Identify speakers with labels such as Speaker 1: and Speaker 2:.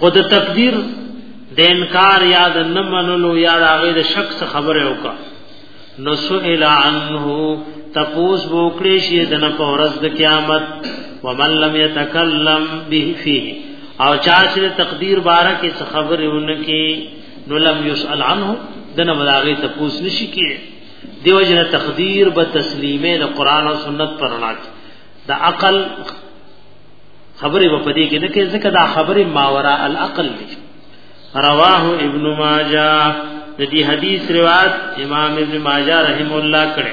Speaker 1: خود تقدیر د انکار یا د نه منلو یا د هغه د شک څخه خبره وکړه نو سئل عنه تپوس وکړي شي د نه پورز د قیامت ومن لم يتکلم به فيه او چا چې تقدیر باره کې څه خبره ونکي نو لم يسأل عنه د نه ملاغه تپوس نشي کې دیو جن تقدیر به تسلیمه د قران او سنت پر وړاندې د عقل خبره په دې کې نه کې ځکه دا خبره ماورا العقل دی رواه ابن ماجه د دې حدیث روایت امام ابن ماجه رحم الله کړه